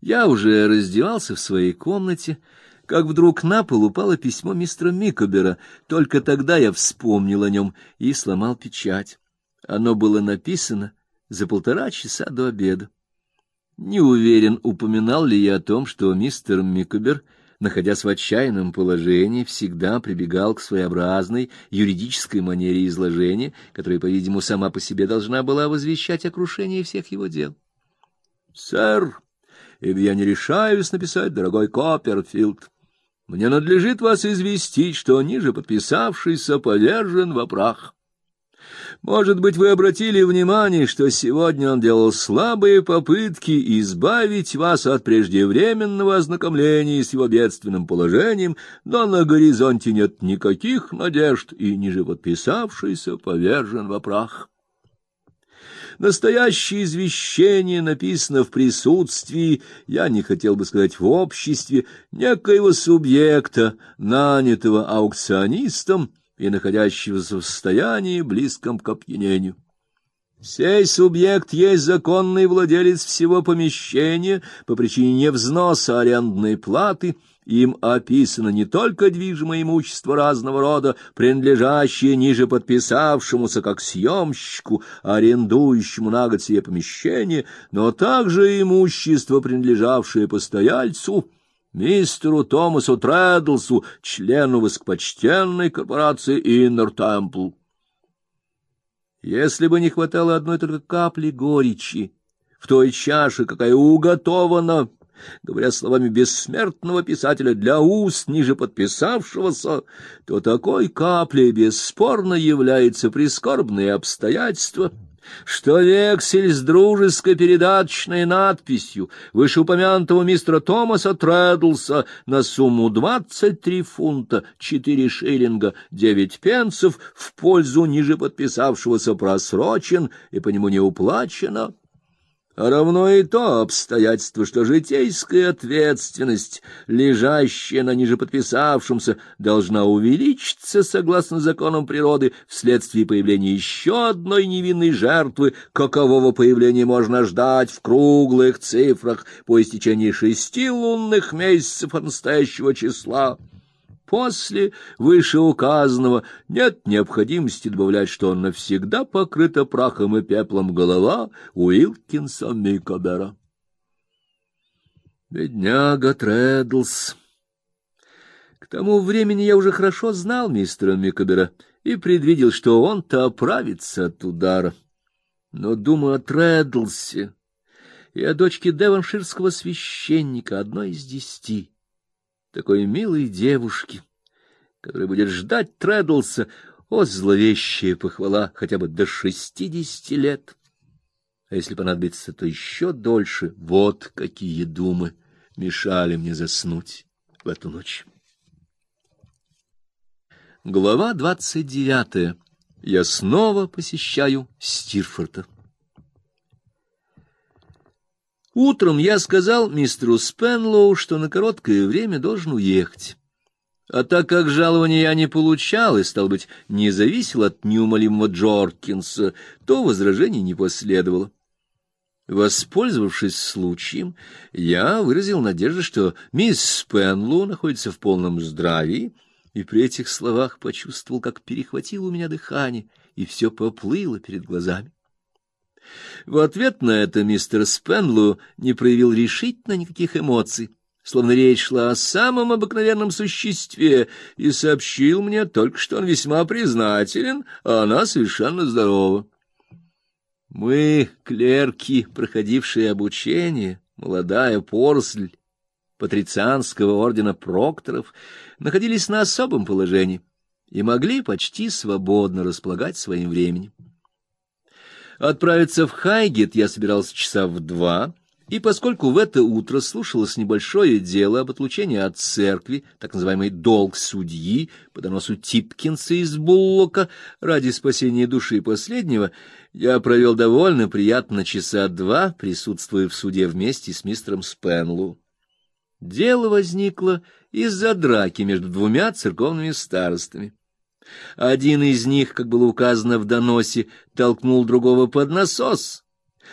Я уже раздевался в своей комнате, как вдруг на пол упало письмо мистера Микобера. Только тогда я вспомнил о нем и сломал печать. Оно было написано за полтора часа до обеда. Не уверен, упоминал ли я о том, что мистер Микобер, находясь в отчаянном положении, всегда прибегал к своеобразной юридической манере изложения, которая, по-видимому, сама по себе должна была возвещать о крушении всех его дел. «Сэр, ибо я не решаюсь написать, дорогой Копперфилд, мне надлежит вас известить, что ниже подписавшийся повержен во прах». Может быть, вы обратили внимание, что сегодня он делал слабые попытки избавить вас от преждевременного ознакомления с его бедственным положением, но на горизонте нет никаких надежд, и ниже подписавшийся повержен во прах. Настоящее извещение написано в присутствии, я не хотел бы сказать в обществе, некоего субъекта, нанятого аукционистом, и находящегося в состоянии, близком к опьянению. Сей субъект есть законный владелец всего помещения по причине невзноса арендной платы, им описано не только движимое имущество разного рода, принадлежащее ниже подписавшемуся как съемщику, арендующему на год себе помещение, но также имущество, принадлежавшее постояльцу, мистеру Томасу Трэддлсу, члену высокопочтенной корпорации Иннер Темпл. Если бы не хватало одной только капли горечи в той чаше, какая уготована, говоря словами бессмертного писателя для уст ниже подписавшегося, то такой каплей бесспорно является прискорбное обстоятельство — что вексель с дружеской передаточной надписью вышеупомянутого мистера Томаса Трэддлса на сумму двадцать три фунта четыре шиллинга девять пенсов в пользу ниже подписавшегося просрочен и по нему не уплачено равно и то обстоятельство, что житейская ответственность, лежащая на ниже подписавшемся, должна увеличиться согласно законам природы вследствие появления еще одной невинной жертвы, какового появления можно ждать в круглых цифрах по истечении шести лунных месяцев от настоящего числа. После вышеуказанного нет необходимости добавлять, что он навсегда покрыта прахом и пеплом голова Уилкинса Микобера. Бедняга Трэддлс. К тому времени я уже хорошо знал мистера Микобера и предвидел, что он-то оправится от удара. Но думаю о Трэддлсе и о дочке девонширского священника, одной из десяти такой милой девушки, которая будет ждать Трэддлса, о, зловещая похвала, хотя бы до шестидесяти лет. А если понадобится, то еще дольше. Вот какие думы мешали мне заснуть в эту ночь. Глава двадцать девятая. Я снова посещаю Стирфорта. Утром я сказал мистеру Спенлоу, что на короткое время должен уехать. А так как жалования я не получал и, стал быть, не зависел от неумолимого Джоркинса, то возражений не последовало. Воспользовавшись случаем, я выразил надежду, что мисс Спенлоу находится в полном здравии, и при этих словах почувствовал, как перехватило у меня дыхание, и все поплыло перед глазами. В ответ на это мистер Спенлу не проявил решительно никаких эмоций, словно речь шла о самом обыкновенном существе, и сообщил мне только, что он весьма признателен, а она совершенно здорова. Мы, клерки, проходившие обучение, молодая порсль патрицианского ордена прокторов, находились на особом положении и могли почти свободно располагать своим временем. Отправиться в Хайгет я собирался часа в два, и поскольку в это утро слушалось небольшое дело об отлучении от церкви, так называемый долг судьи по доносу Типкинса из Буллока ради спасения души последнего, я провел довольно приятно часа два, присутствуя в суде вместе с мистером Спенлу. Дело возникло из-за драки между двумя церковными старостами. Один из них, как было указано в доносе, толкнул другого под насос,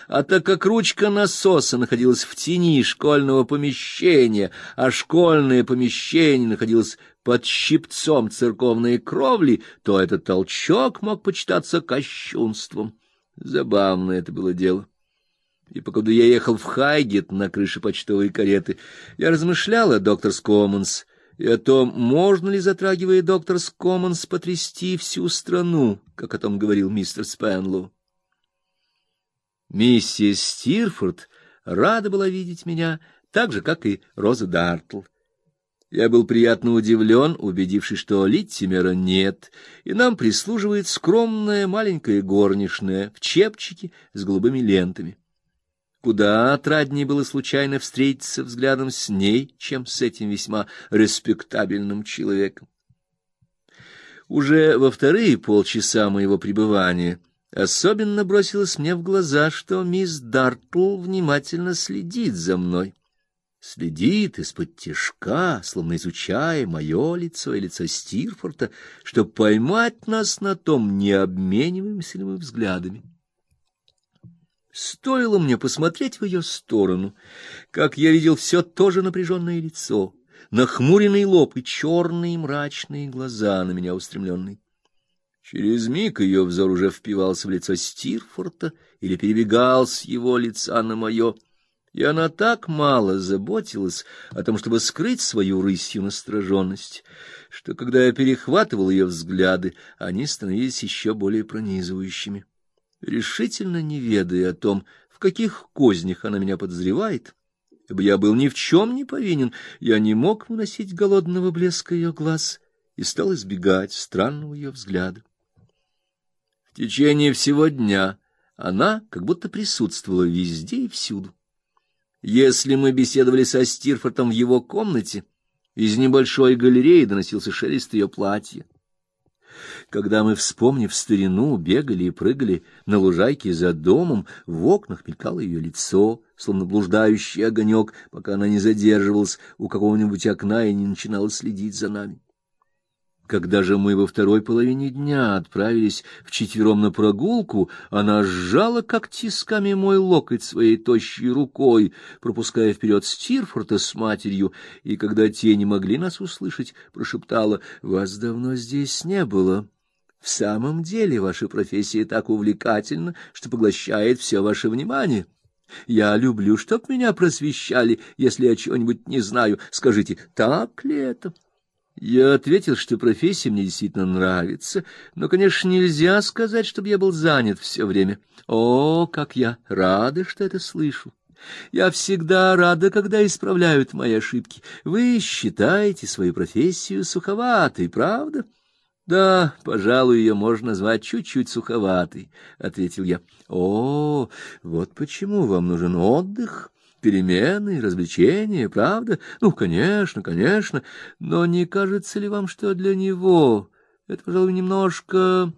А так как ручка насоса находилась в тени школьного помещения, а школьное помещение находилось под щипцом церковной кровли, то этот толчок мог почитаться кощунством. Забавно это было дело. И пока я ехал в Хайгет на крыше почтовой кареты, я размышлял о докторс Коммонс и о том, можно ли, затрагивая докторс Коммонс, потрясти всю страну, как о том говорил мистер Спенлоу. Миссис Стирфорд рада была видеть меня, так же, как и Роза Дартл. Я был приятно удивлен, убедившись, что Литтимера нет, и нам прислуживает скромная маленькая горничная в чепчике с голубыми лентами. Куда отраднее было случайно встретиться взглядом с ней, чем с этим весьма респектабельным человеком. Уже во вторые полчаса моего пребывания особенно бросилось мне в глаза, что мисс Дартл внимательно следит за мной. Следит из-под тишка, словно изучая мое лицо и лицо Стирфорта, чтобы поймать нас на том, не обмениваемся ли мы взглядами. Стоило мне посмотреть в ее сторону, как я видел все то же напряженное лицо, нахмуренный лоб и черные мрачные глаза на меня устремленные. Через миг ее взор уже впивался в лицо Стирфорта или перебегал с его лица на мое, и она так мало заботилась о том, чтобы скрыть свою рысью настороженность, что, когда я перехватывал ее взгляды, они становились еще более пронизывающими решительно не ведая о том, в каких кознях она меня подозревает, ибо я был ни в чем не повинен, я не мог выносить голодного блеска ее глаз и стал избегать странного ее взгляда. В течение всего дня она как будто присутствовала везде и всюду. Если мы беседовали со Стирфортом в его комнате, из небольшой галереи доносился шелест ее платья. Когда мы, вспомнив старину, бегали и прыгали на лужайке за домом, в окнах мелькало ее лицо, словно блуждающий огонек, пока она не задерживалась у какого-нибудь окна и не начинала следить за нами. Когда же мы во второй половине дня отправились вчетвером на прогулку, она сжала как тисками мой локоть своей тощей рукой, пропуская вперед Стирфорта с матерью, и когда те не могли нас услышать, прошептала: "Вас давно здесь не было". В самом деле, ваша профессия так увлекательна, что поглощает все ваше внимание. Я люблю, чтоб меня просвещали, если я чего-нибудь не знаю. Скажите, так ли это? Я ответил, что профессия мне действительно нравится, но, конечно, нельзя сказать, чтобы я был занят все время. О, как я рада, что это слышу! Я всегда рада, когда исправляют мои ошибки. Вы считаете свою профессию суховатой, правда? Да, пожалуй, ее можно назвать чуть-чуть суховатой, ответил я. О, вот почему вам нужен отдых перемены, развлечения, правда? Ну, конечно, конечно, но не кажется ли вам, что для него это, пожалуй, немножко...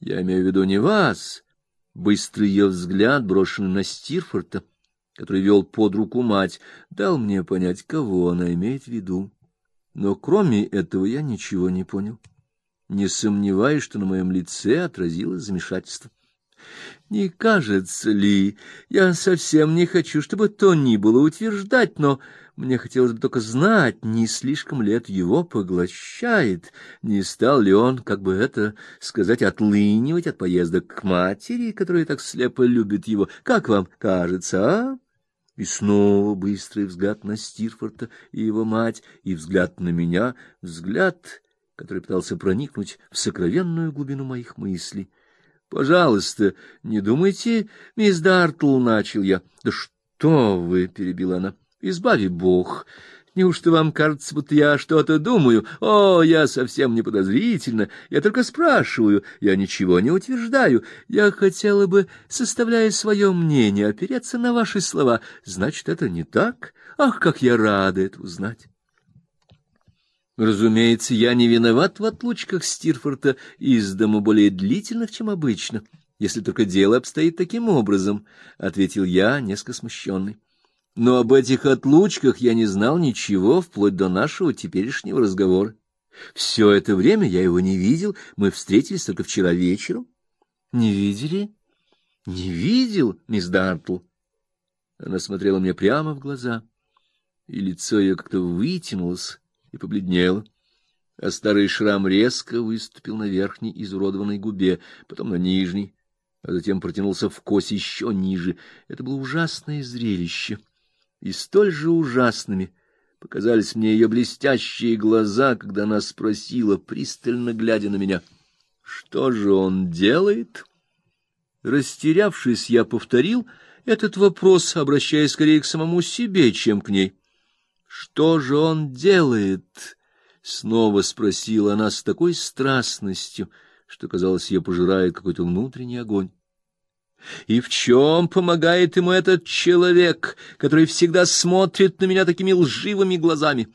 Я имею в виду не вас. Быстрый ее взгляд, брошенный на Стирфорта, который вел под руку мать, дал мне понять, кого она имеет в виду. Но кроме этого я ничего не понял. Не сомневаюсь, что на моем лице отразилось замешательство. Не кажется ли, я совсем не хочу, чтобы то ни было утверждать, но мне хотелось бы только знать, не слишком ли это его поглощает, не стал ли он, как бы это сказать, отлынивать от поездок к матери, которая так слепо любит его. Как вам кажется, а? И снова быстрый взгляд на Стирфорта и его мать, и взгляд на меня, взгляд, который пытался проникнуть в сокровенную глубину моих мыслей. Пожалуйста, не думайте, мисс Дартл, начал я. Да что вы, перебила она. Избави Бог. Неужто вам кажется, будто я что-то думаю? О, я совсем не подозрительна. Я только спрашиваю, я ничего не утверждаю. Я хотела бы, составляя свое мнение, опереться на ваши слова. Значит, это не так? Ах, как я рада это узнать. Разумеется, я не виноват в отлучках Стирфорта из дому более длительных, чем обычно, если только дело обстоит таким образом, ответил я, несколько смущенный. Но об этих отлучках я не знал ничего вплоть до нашего теперешнего разговора. Все это время я его не видел, мы встретились только вчера вечером. Не видели? Не видел, мисс Дартл? Она смотрела мне прямо в глаза, и лицо ее как-то вытянулось и побледнело, а старый шрам резко выступил на верхней изуродованной губе, потом на нижней, а затем протянулся в кость еще ниже. Это было ужасное зрелище. И столь же ужасными показались мне ее блестящие глаза, когда она спросила, пристально глядя на меня: "Что же он делает?" Растерявшись, я повторил этот вопрос, обращаясь скорее к самому себе, чем к ней. Что же он делает? снова спросила она с такой страстностью, что казалось, ее пожирает какой-то внутренний огонь. И в чем помогает ему этот человек, который всегда смотрит на меня такими лживыми глазами?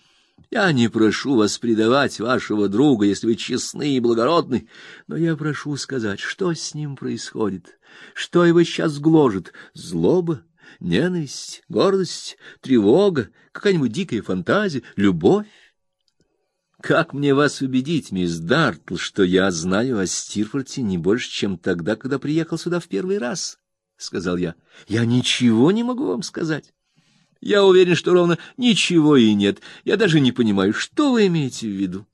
Я не прошу вас предавать вашего друга, если вы честны и благородны, но я прошу сказать, что с ним происходит, что его сейчас гложет: злоба, ненависть, гордость, тревога, какая-нибудь дикая фантазия, любовь. Как мне вас убедить, мисс Дартл, что я знаю о Стирфорте не больше, чем тогда, когда приехал сюда в первый раз, сказал я. Я ничего не могу вам сказать. Я уверен, что ровно ничего и нет. Я даже не понимаю, что вы имеете в виду.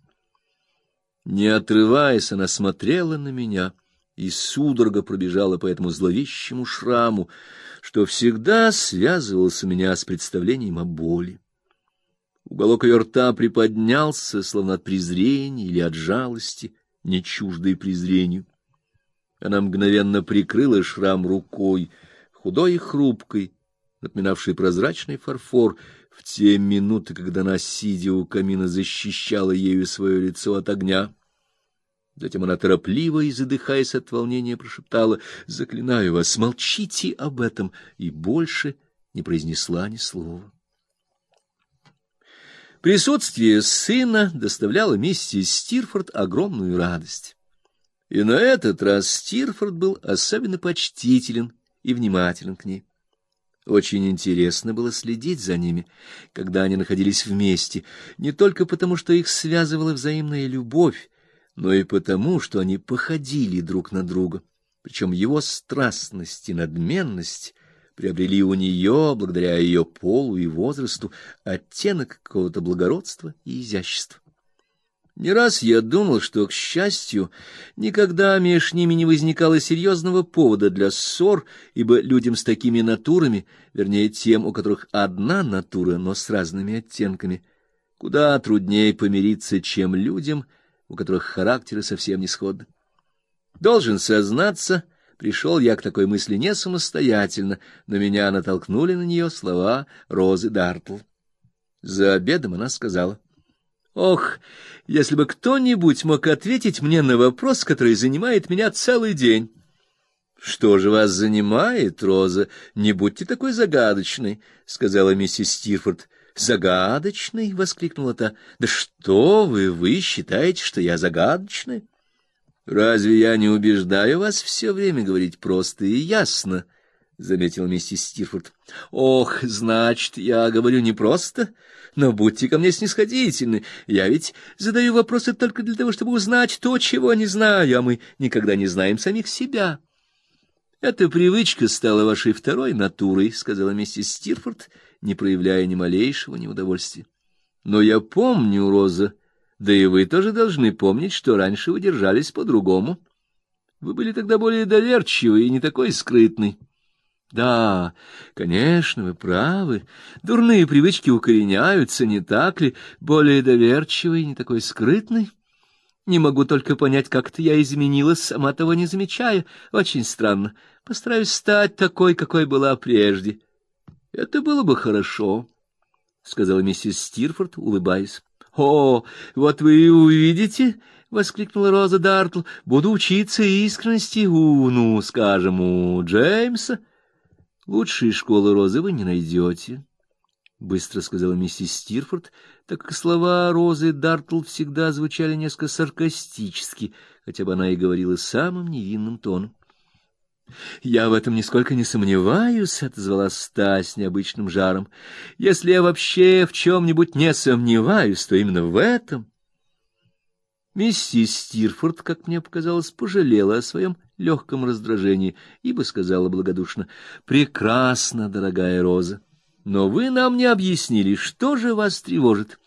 Не отрываясь, она смотрела на меня, и судорога пробежала по этому зловещему шраму, что всегда связывался меня с представлением о боли. Уголок ее рта приподнялся, словно от презрения или от жалости, не чуждой презрению. Она мгновенно прикрыла шрам рукой, худой и хрупкой, напоминавшей прозрачный фарфор, в те минуты, когда она, сидя у камина, защищала ею свое лицо от огня. Затем она торопливо и задыхаясь от волнения прошептала: "Заклинаю вас, молчите об этом", и больше не произнесла ни слова. Присутствие сына доставляло миссис Стирфорд огромную радость. И на этот раз Стирфорд был особенно почтителен и внимателен к ней. Очень интересно было следить за ними, когда они находились вместе, не только потому, что их связывала взаимная любовь, но и потому, что они походили друг на друга. Причем его страстность и надменность приобрели у нее, благодаря ее полу и возрасту, оттенок какого-то благородства и изящества. Не раз я думал, что, к счастью, никогда между ними не возникало серьезного повода для ссор, ибо людям с такими натурами, вернее, тем, у которых одна натура, но с разными оттенками, куда труднее помириться, чем людям, у которых характеры совсем не сходны. Должен сознаться, Пришел я к такой мысли не самостоятельно, но меня натолкнули на нее слова Розы Дартл. За обедом она сказала: "Ох, если бы кто-нибудь мог ответить мне на вопрос, который занимает меня целый день". Что же вас занимает, Роза? Не будьте такой загадочной, сказала миссис Стирфорд. Загадочный, воскликнула та. Да что вы, вы считаете, что я загадочная? Разве я не убеждаю вас все время говорить просто и ясно? заметил миссис Стирфорд. Ох, значит, я говорю не просто, но будьте ко мне снисходительны. Я ведь задаю вопросы только для того, чтобы узнать то, чего не знаю, а мы никогда не знаем самих себя. Эта привычка стала вашей второй натурой, сказала миссис Стирфорд, не проявляя ни малейшего неудовольствия. Но я помню, Роза, да и вы тоже должны помнить, что раньше вы держались по-другому. Вы были тогда более доверчивы и не такой скрытный. Да, конечно, вы правы. Дурные привычки укореняются, не так ли? Более доверчивый и не такой скрытный. Не могу только понять, как-то я изменилась, сама того не замечая. Очень странно. Постараюсь стать такой, какой была прежде. Это было бы хорошо, сказала миссис Стирфорд, улыбаясь. О, вот вы и увидите, воскликнула Роза Дартл. Буду учиться искренности у, ну, скажем, у Джеймса. Лучшей школы Розы вы не найдете, — быстро сказала миссис Стирфорд, так как слова Розы Дартл всегда звучали несколько саркастически, хотя бы она и говорила самым невинным тоном. Я в этом нисколько не сомневаюсь, отозвалась Ста с необычным жаром. Если я вообще в чем нибудь не сомневаюсь, то именно в этом. Миссис Стирфорд, как мне показалось, пожалела о своем легком раздражении, ибо сказала благодушно, «Прекрасно, дорогая Роза, но вы нам не объяснили, что же вас тревожит.